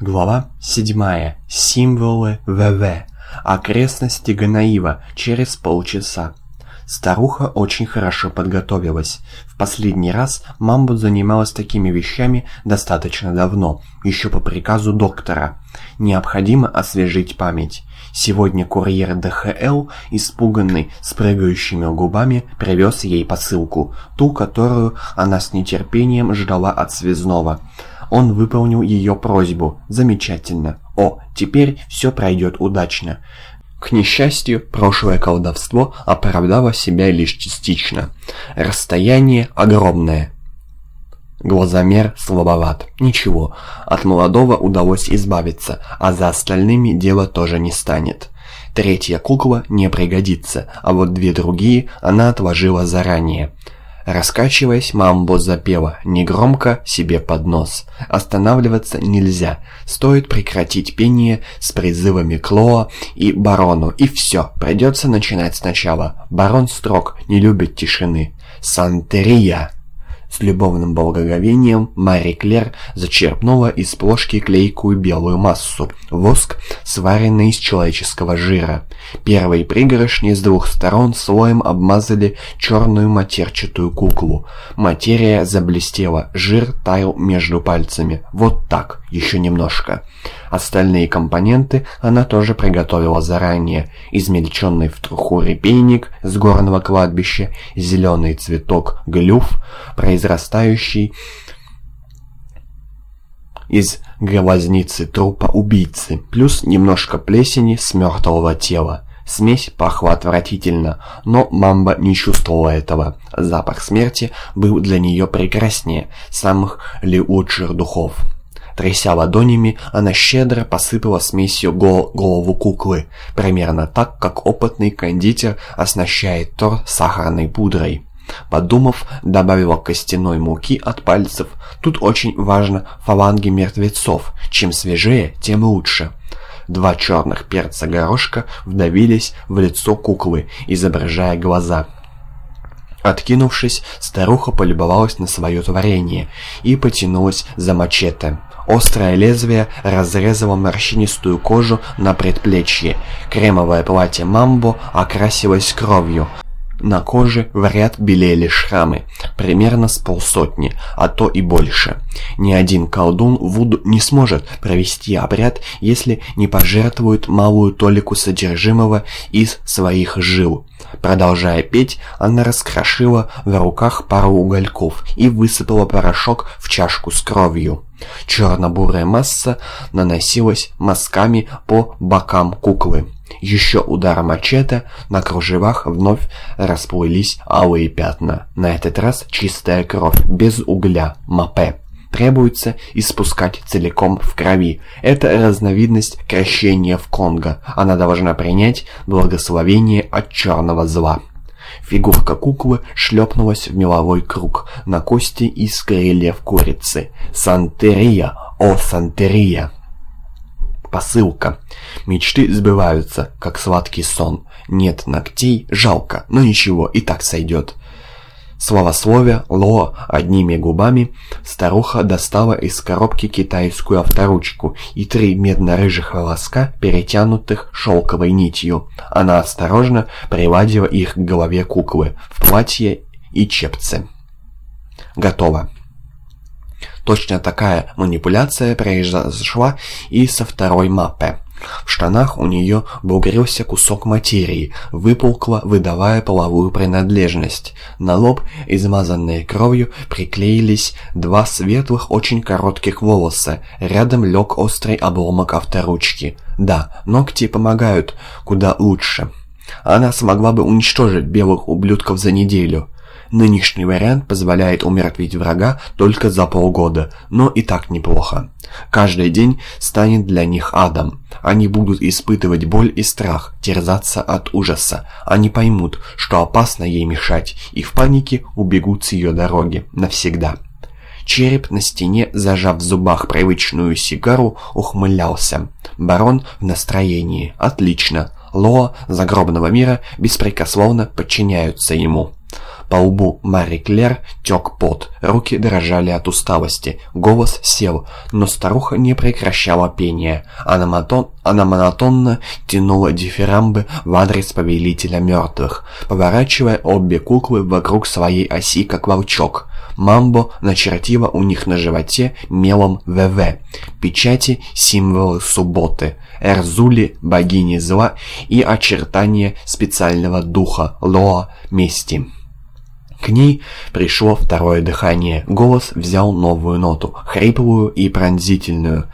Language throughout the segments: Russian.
Глава 7. Символы ВВ. Окрестности Ганаива через полчаса. Старуха очень хорошо подготовилась. В последний раз Мамбу занималась такими вещами достаточно давно, еще по приказу доктора. Необходимо освежить память. Сегодня курьер ДХЛ, испуганный, с прыгающими губами, привез ей посылку, ту, которую она с нетерпением ждала от связного. Он выполнил ее просьбу. Замечательно. О, теперь все пройдет удачно. К несчастью, прошлое колдовство оправдало себя лишь частично. Расстояние огромное. Глазомер слабоват. Ничего, от молодого удалось избавиться, а за остальными дело тоже не станет. Третья кукла не пригодится, а вот две другие она отложила заранее. Раскачиваясь, Мамбо запела, негромко, себе под нос. Останавливаться нельзя, стоит прекратить пение с призывами Клоа и Барону, и все, придется начинать сначала. Барон строг, не любит тишины. «Сантерия!» С любовным благоговением Мари Клер зачерпнула из плошки клейкую белую массу, воск, сваренный из человеческого жира. Первые пригоршни с двух сторон слоем обмазали черную матерчатую куклу. Материя заблестела, жир таял между пальцами. Вот так, еще немножко. Остальные компоненты она тоже приготовила заранее. Измельченный в труху репейник с горного кладбища, зеленый цветок глюв, произрастающий из глазницы трупа убийцы, плюс немножко плесени с мертвого тела. Смесь пахла отвратительно, но Мамба не чувствовала этого. Запах смерти был для нее прекраснее самых ли лучших духов. Тряся ладонями, она щедро посыпала смесью гол голову куклы, примерно так, как опытный кондитер оснащает тор сахарной пудрой. Подумав, добавила костяной муки от пальцев. Тут очень важно фаланги мертвецов. Чем свежее, тем лучше. Два черных перца горошка вдавились в лицо куклы, изображая глаза. Откинувшись, старуха полюбовалась на свое творение и потянулась за мачете. Острое лезвие разрезало морщинистую кожу на предплечье. Кремовое платье Мамбо окрасилось кровью. На коже в ряд белели шрамы, примерно с полсотни, а то и больше. Ни один колдун Вуду не сможет провести обряд, если не пожертвует малую толику содержимого из своих жил. Продолжая петь, она раскрошила в руках пару угольков и высыпала порошок в чашку с кровью. Черно-бурая масса наносилась мазками по бокам куклы. Еще удар мачете, на кружевах вновь расплылись алые пятна. На этот раз чистая кровь, без угля, мапе. Требуется испускать целиком в крови. Это разновидность крещения в Конго. Она должна принять благословение от черного зла. Фигурка куклы шлепнулась в меловой круг на кости из крыльев курицы. «Сантерия! О, Сантерия!» Посылка. Мечты сбываются, как сладкий сон. Нет ногтей, жалко, но ничего, и так сойдет. Словословие Ло одними губами старуха достала из коробки китайскую авторучку и три медно-рыжих волоска, перетянутых шелковой нитью. Она осторожно приладила их к голове куклы в платье и чепце. Готово. Точно такая манипуляция произошла и со второй маппе. В штанах у нее бугрился кусок материи, выпукло выдавая половую принадлежность. На лоб, измазанные кровью, приклеились два светлых, очень коротких волоса. Рядом лег острый обломок авторучки. Да, ногти помогают куда лучше. Она смогла бы уничтожить белых ублюдков за неделю. Нынешний вариант позволяет умертвить врага только за полгода, но и так неплохо. Каждый день станет для них адом. Они будут испытывать боль и страх, терзаться от ужаса. Они поймут, что опасно ей мешать, и в панике убегут с ее дороги навсегда. Череп на стене, зажав в зубах привычную сигару, ухмылялся. Барон в настроении. Отлично. Лоа загробного мира беспрекословно подчиняются ему. По лбу Мари Клер тек пот, руки дрожали от усталости, голос сел, но старуха не прекращала пения. Она, монотон, она монотонно тянула дифирамбы в адрес повелителя мертвых, поворачивая обе куклы вокруг своей оси, как волчок. Мамбо начертила у них на животе мелом ВВ, печати символы субботы, Эрзули, богини зла и очертания специального духа Лоа мести. К ней пришло второе дыхание, голос взял новую ноту, хриплую и пронзительную,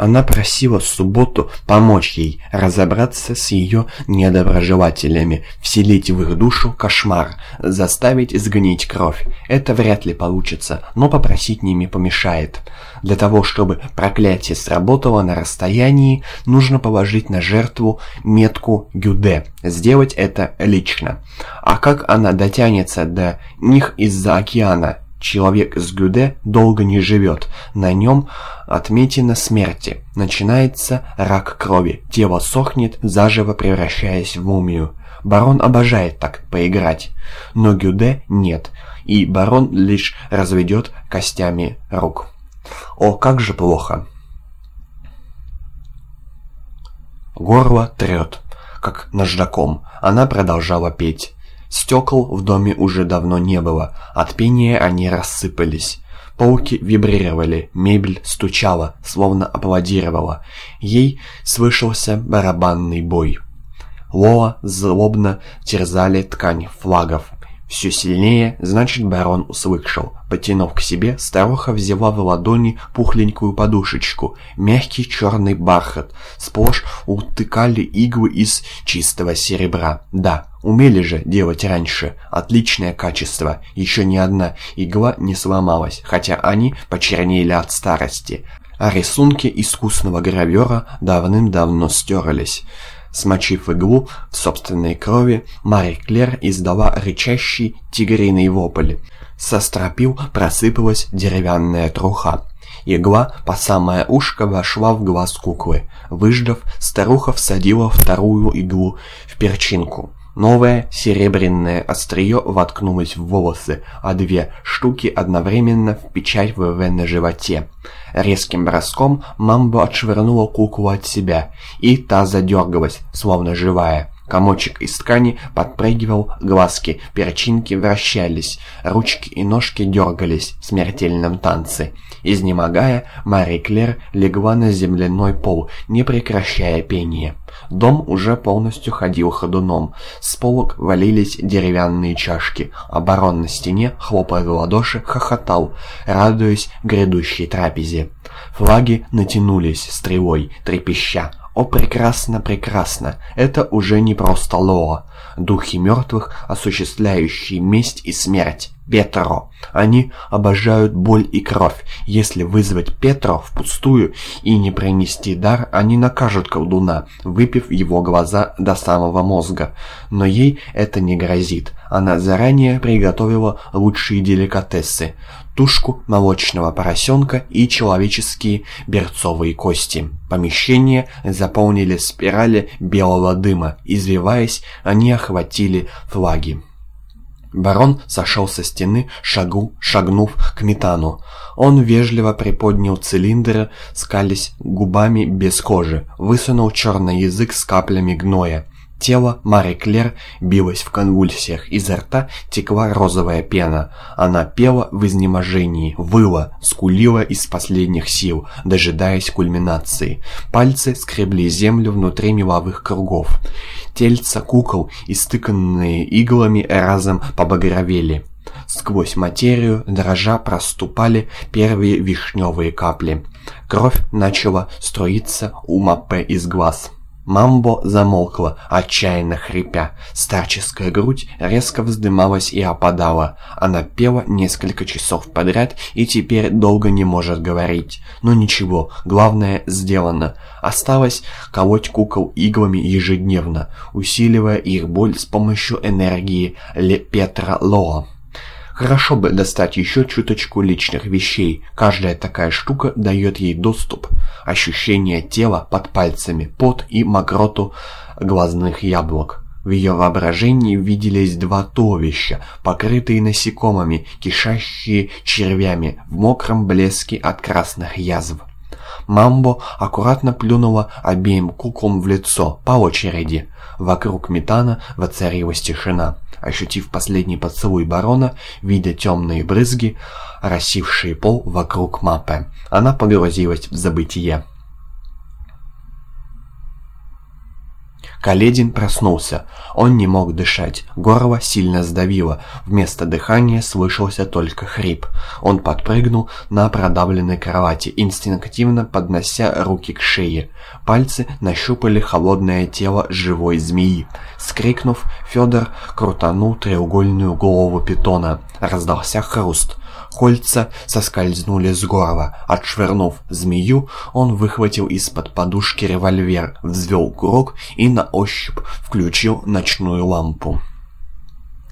она просила в субботу помочь ей разобраться с ее недоброжелателями, вселить в их душу кошмар, заставить сгнить кровь. Это вряд ли получится, но попросить ними помешает. Для того, чтобы проклятие сработало на расстоянии, нужно положить на жертву метку Гюде. Сделать это лично. А как она дотянется до них из-за океана? Человек с Гюде долго не живет, на нем отметина смерти. Начинается рак крови, тело сохнет, заживо превращаясь в мумию. Барон обожает так поиграть, но Гюде нет, и барон лишь разведет костями рук. О, как же плохо! Горло трет, как наждаком. Она продолжала петь. Стекол в доме уже давно не было, от пения они рассыпались. Полки вибрировали, мебель стучала, словно аплодировала. Ей слышался барабанный бой. Лоа злобно терзали ткань флагов. Все сильнее, значит, барон услышал. Потянув к себе, старуха взяла в ладони пухленькую подушечку, мягкий черный бархат. Сплошь утыкали иглы из чистого серебра. Да, умели же делать раньше. Отличное качество. Еще ни одна игла не сломалась, хотя они почернели от старости. А рисунки искусного гравера давным-давно стерлись. Смочив иглу в собственной крови, Мари Клер издала рычащий тигриный вопль. Со стропил просыпалась деревянная труха. Игла по самое ушко вошла в глаз куклы. Выждав, старуха всадила вторую иглу в перчинку. Новое серебряное острие воткнулось в волосы, а две штуки одновременно в печать ВВ на животе. Резким броском Мамбо отшвырнула куклу от себя, и та задергалась, словно живая. Комочек из ткани подпрыгивал, глазки, перчинки вращались, ручки и ножки дергались в смертельном танце. Изнемогая, Мари Клер легла на земляной пол, не прекращая пения. Дом уже полностью ходил ходуном. С полок валились деревянные чашки, барон на стене, хлопая в ладоши, хохотал, радуясь грядущей трапезе. Флаги натянулись стрелой, трепеща, о, прекрасно, прекрасно! Это уже не просто Лоа. Духи мертвых, осуществляющие месть и смерть. Петро. Они обожают боль и кровь. Если вызвать Петро впустую и не принести дар, они накажут колдуна, выпив его глаза до самого мозга. Но ей это не грозит. Она заранее приготовила лучшие деликатесы тушку молочного поросенка и человеческие берцовые кости. Помещение заполнили спирали белого дыма. Извиваясь, они охватили флаги. Барон сошел со стены, шагу, шагнув к метану. Он вежливо приподнял цилиндр, скались губами без кожи, высунул черный язык с каплями гноя. Тело Мари Клер билось в конвульсиях, изо рта текла розовая пена. Она пела в изнеможении, выла, скулила из последних сил, дожидаясь кульминации. Пальцы скребли землю внутри меловых кругов. Тельца кукол, истыканные иглами, разом побагровели. Сквозь материю, дрожа, проступали первые вишневые капли. Кровь начала струиться у Маппе из глаз. Мамбо замолкла, отчаянно хрипя. Старческая грудь резко вздымалась и опадала. Она пела несколько часов подряд и теперь долго не может говорить. Но ничего, главное сделано. Осталось колоть кукол иглами ежедневно, усиливая их боль с помощью энергии Ле Петра Лоа. Хорошо бы достать еще чуточку личных вещей. Каждая такая штука дает ей доступ. Ощущение тела под пальцами, пот и мокроту глазных яблок. В ее воображении виделись два туловища, покрытые насекомыми, кишащие червями, в мокром блеске от красных язв. Мамбо аккуратно плюнула обеим куклам в лицо, по очереди. Вокруг метана воцарилась тишина. Ощутив последний поцелуй барона, видя темные брызги, росившие пол вокруг мапы, она погрузилась в забытие. Каледин проснулся. Он не мог дышать. Горло сильно сдавило. Вместо дыхания слышался только хрип. Он подпрыгнул на продавленной кровати, инстинктивно поднося руки к шее. Пальцы нащупали холодное тело живой змеи. Скрикнув, Федор крутанул треугольную голову питона. Раздался хруст. Кольца соскользнули с горла. Отшвырнув змею, он выхватил из-под подушки револьвер, взвел курок и на ощупь включил ночную лампу.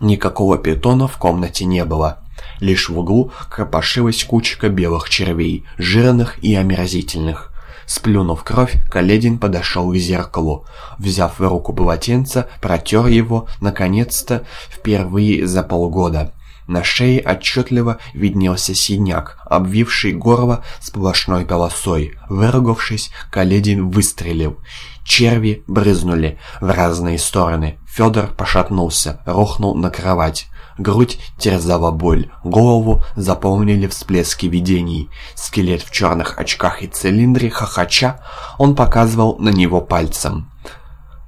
Никакого питона в комнате не было. Лишь в углу копошилась кучка белых червей, жирных и омерзительных. Сплюнув кровь, Каледин подошел к зеркалу. Взяв в руку полотенце, протер его, наконец-то, впервые за полгода. На шее отчетливо виднелся синяк, обвивший горло сплошной полосой. Выругавшись, Каледин выстрелил. Черви брызнули в разные стороны. Федор пошатнулся, рухнул на кровать. Грудь терзала боль, голову заполнили всплески видений. Скелет в черных очках и цилиндре хохоча, он показывал на него пальцем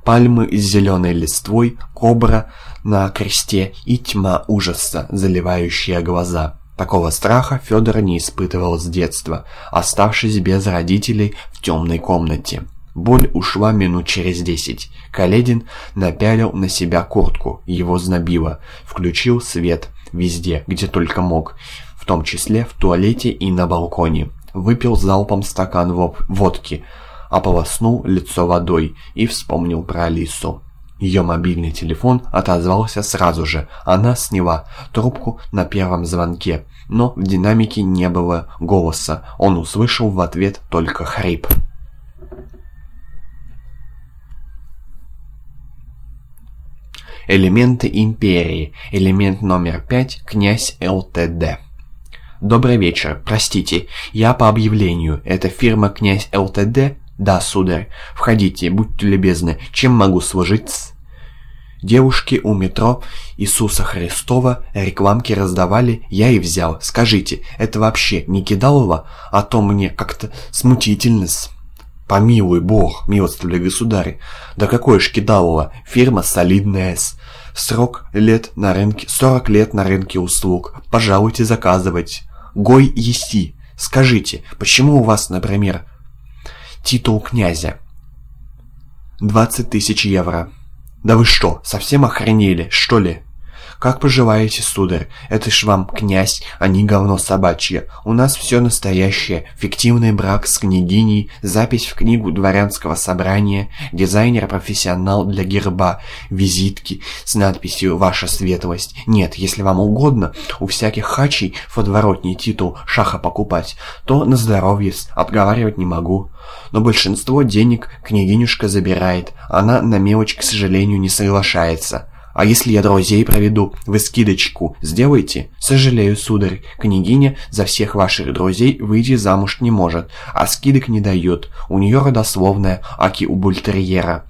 пальмы с зеленой листвой, кобра на кресте и тьма ужаса, заливающая глаза. Такого страха Федор не испытывал с детства, оставшись без родителей в темной комнате. Боль ушла минут через десять. Каледин напялил на себя куртку, его знобило. Включил свет везде, где только мог, в том числе в туалете и на балконе. Выпил залпом стакан водки, ополоснул лицо водой и вспомнил про Алису. Ее мобильный телефон отозвался сразу же. Она сняла трубку на первом звонке, но в динамике не было голоса. Он услышал в ответ только хрип. Элементы империи. Элемент номер пять. Князь ЛТД. Добрый вечер. Простите, я по объявлению. Это фирма «Князь ЛТД»? «Да, сударь. Входите, будьте любезны. Чем могу служить с...» Девушки у метро Иисуса Христова рекламки раздавали, я и взял. Скажите, это вообще не кидалово? А то мне как-то смутительно-с. Помилуй бог, милостивый государь. Да какое ж кидалово, фирма солидная -с. Срок лет на рынке, 40 лет на рынке услуг. Пожалуйте заказывать. Гой еси. Скажите, почему у вас, например, титул князя. 20 тысяч евро. Да вы что, совсем охренели, что ли? «Как поживаете, сударь? Это ж вам князь, а не говно собачье. У нас все настоящее. Фиктивный брак с княгиней, запись в книгу дворянского собрания, дизайнер-профессионал для герба, визитки с надписью «Ваша светлость». Нет, если вам угодно, у всяких хачей подворотний титул шаха покупать, то на здоровье отговаривать не могу. Но большинство денег княгинюшка забирает, она на мелочь, к сожалению, не соглашается. А если я друзей проведу, вы скидочку сделаете? Сожалею, сударь, княгиня за всех ваших друзей выйти замуж не может, а скидок не дает. У нее родословная, аки у бультерьера.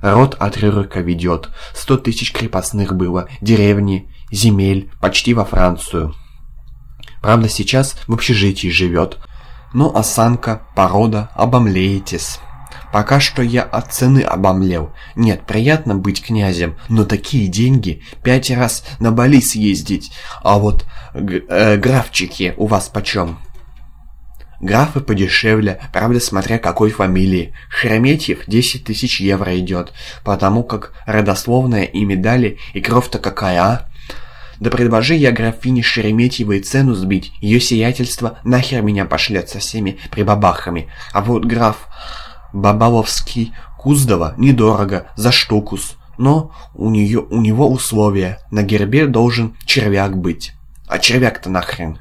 Род от Рюрика ведет. Сто тысяч крепостных было, деревни, земель, почти во Францию. Правда, сейчас в общежитии живет. Но осанка, порода, обомлеетесь. Пока что я от цены обомлел. Нет, приятно быть князем, но такие деньги пять раз на Бали съездить. А вот э, графчики у вас почем? Графы подешевле, правда смотря какой фамилии. Шереметьев 10 тысяч евро идет, потому как родословная и медали, и кровь-то какая, а? Да предложи я графине Шереметьевой цену сбить, ее сиятельство нахер меня пошлет со всеми прибабахами. А вот граф... Бабаловский Куздова недорого, за штукус. Но у, нее, у него условия. На гербе должен червяк быть. А червяк-то нахрен?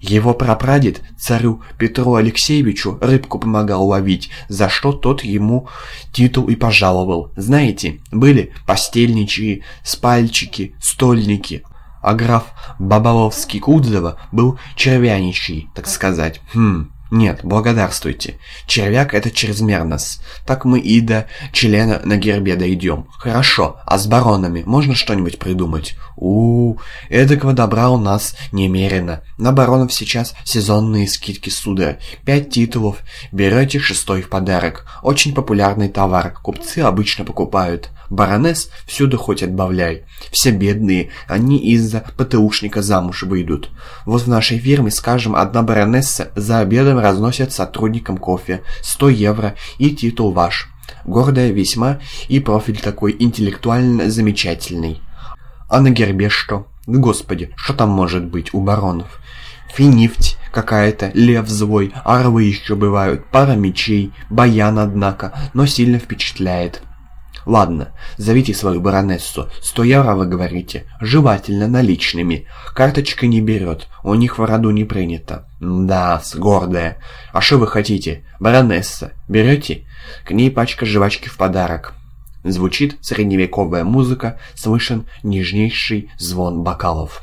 Его прапрадед царю Петру Алексеевичу рыбку помогал ловить, за что тот ему титул и пожаловал. Знаете, были постельничьи, спальчики, стольники, а граф Бабаловский-Кудзова был червяничий, так сказать. Хм... «Нет, благодарствуйте. Червяк — это чрезмерно-с. Так мы и до члена на гербе дойдем. Хорошо, а с баронами можно что-нибудь придумать?» у, -у, -у эдакого добра у нас немерено. На баронов сейчас сезонные скидки, сударь. Пять титулов. Берете шестой в подарок. Очень популярный товар. Купцы обычно покупают. Баронесс всюду хоть отбавляй. Все бедные, они из-за ПТУшника замуж выйдут. Вот в нашей фирме, скажем, одна баронесса за обедом разносит сотрудникам кофе. 100 евро и титул ваш. Гордая весьма и профиль такой интеллектуально замечательный. А на гербе что? Господи, что там может быть у баронов? Финифть какая-то, лев злой, орлы еще бывают, пара мечей, баян, однако, но сильно впечатляет. Ладно, зовите свою баронессу. Сто евро вы говорите. Желательно наличными. Карточка не берет. У них в роду не принято. Да, с гордая. А что вы хотите? Баронесса. Берете? К ней пачка жвачки в подарок. Звучит средневековая музыка, слышен нежнейший звон бокалов.